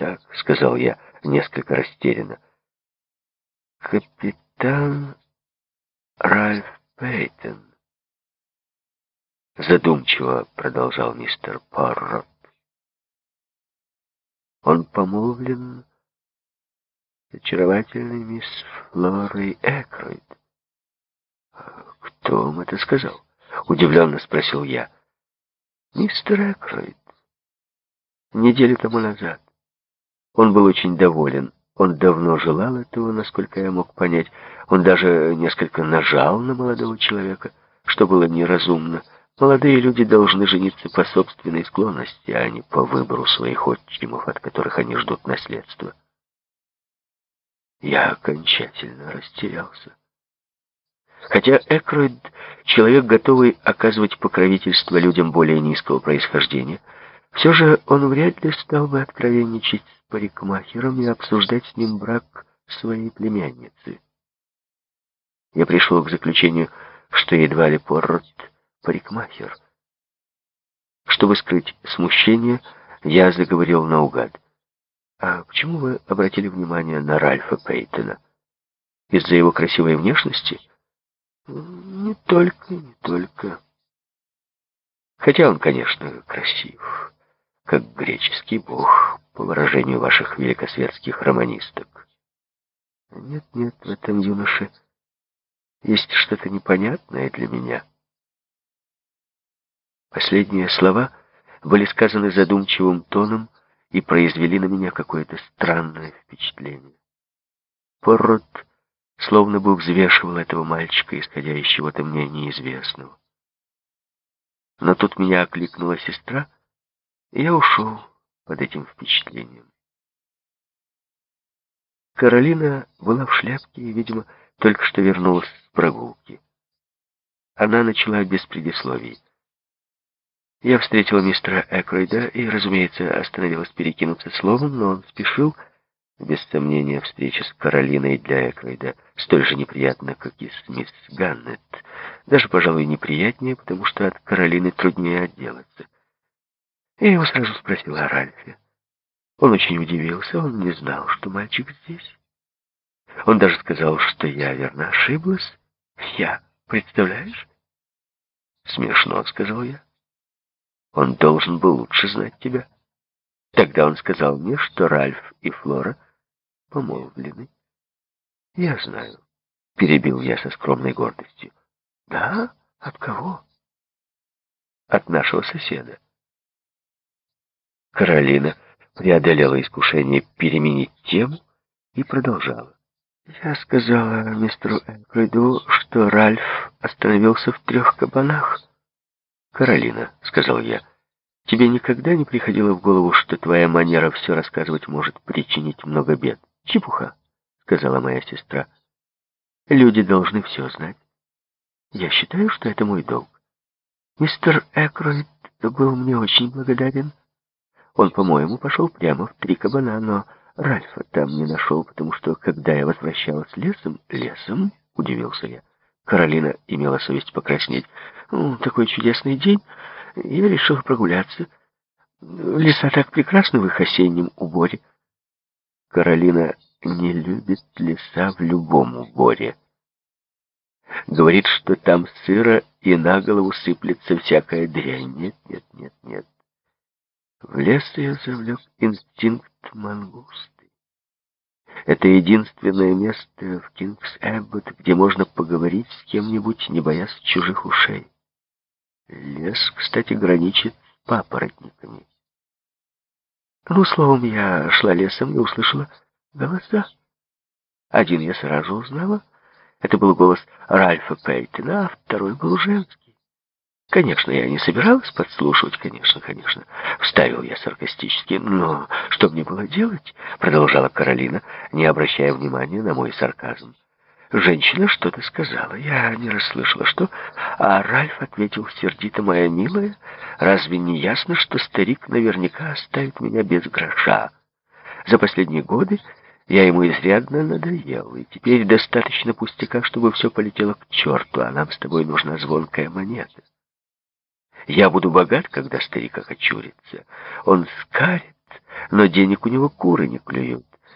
так», — сказал я, несколько растерянно. «Капитан Ральф Пейтон», — задумчиво продолжал мистер Паррот. «Он помолвлен с очаровательной мисс Флорой Экройд». «Кто вам это сказал?» — удивленно спросил я. «Мистер Экройд. Неделю тому назад. Он был очень доволен. Он давно желал этого, насколько я мог понять. Он даже несколько нажал на молодого человека, что было неразумно. Молодые люди должны жениться по собственной склонности, а не по выбору своих отчимов, от которых они ждут наследства. Я окончательно растерялся. Хотя Экройд — человек, готовый оказывать покровительство людям более низкого происхождения, все же он вряд ли стал бы откровенничать парикмахером и обсуждать с ним брак своей племянницы. Я пришел к заключению, что едва ли Поррот — парикмахер. Чтобы скрыть смущение, я заговорил наугад. «А почему вы обратили внимание на Ральфа Пейтона? Из-за его красивой внешности?» Не только, не только. Хотя он, конечно, красив, как греческий бог, по выражению ваших великосветских романисток. Нет, нет, в этом юноше есть что-то непонятное для меня. Последние слова были сказаны задумчивым тоном и произвели на меня какое-то странное впечатление. Поррот словно бы взвешивал этого мальчика, исходя из чего-то мне неизвестного. Но тут меня окликнула сестра, и я ушел под этим впечатлением. Каролина была в шляпке и, видимо, только что вернулась с прогулки. Она начала без предисловий. Я встретила мистера Экройда и, разумеется, остановилась перекинуться словом, но он спешил, без сомнения, встреча с Каролиной для Эквейда столь же неприятна, как и с мисс Ганнет. Даже, пожалуй, неприятнее, потому что от Каролины труднее отделаться. Я его сразу спросила о Ральфе. Он очень удивился, он не знал, что мальчик здесь. Он даже сказал, что я, верно, ошиблась. Я, представляешь? Смешно, сказал я. Он должен был лучше знать тебя. Тогда он сказал мне, что Ральф и Флора — помолвлены. Я знаю, перебил я со скромной гордостью. Да? От кого? От нашего соседа. Каролина преодолела искушение переменить тему и продолжала. Я сказала мистеру Эквейду, что Ральф остановился в трех кабанах. «Каролина», — сказал я, — «тебе никогда не приходило в голову, что твоя манера все рассказывать может причинить много бед?» «Чепуха», — сказала моя сестра. «Люди должны все знать. Я считаю, что это мой долг. Мистер Экройд был мне очень благодарен. Он, по-моему, пошел прямо в три кабана, но Ральфа там не нашел, потому что, когда я возвращалась лесом... Лесом? — удивился я. Каролина имела совесть покраснеть. Такой чудесный день. Я решил прогуляться. Леса так прекрасны в их осеннем уборе. Каролина не любит леса в любом уборе. Говорит, что там сыро и на голову сыплется всякая дрянь. Нет, нет, нет. В лес ее завлек инстинкт мангусты. Это единственное место в Кингс-Эббот, где можно поговорить с кем-нибудь, не боясь чужих ушей. Лес, кстати, граничит с папоротниками. Ну, словом, я шла лесом и услышала голоса. Один я сразу узнала. Это был голос Ральфа Пейтона, а второй был женский. Конечно, я не собиралась подслушивать, конечно, конечно. Вставил я саркастически. Но что мне было делать? Продолжала Каролина, не обращая внимания на мой сарказм. Женщина что-то сказала. Я не расслышала, что... А Ральф ответил сердито, моя милая, разве не ясно, что старик наверняка оставит меня без гроша? За последние годы я ему изрядно надоел, и теперь достаточно пустяка, чтобы все полетело к черту, а нам с тобой нужна звонкая монета. Я буду богат, когда старик окочурится. Он скарит но денег у него куры не клюют.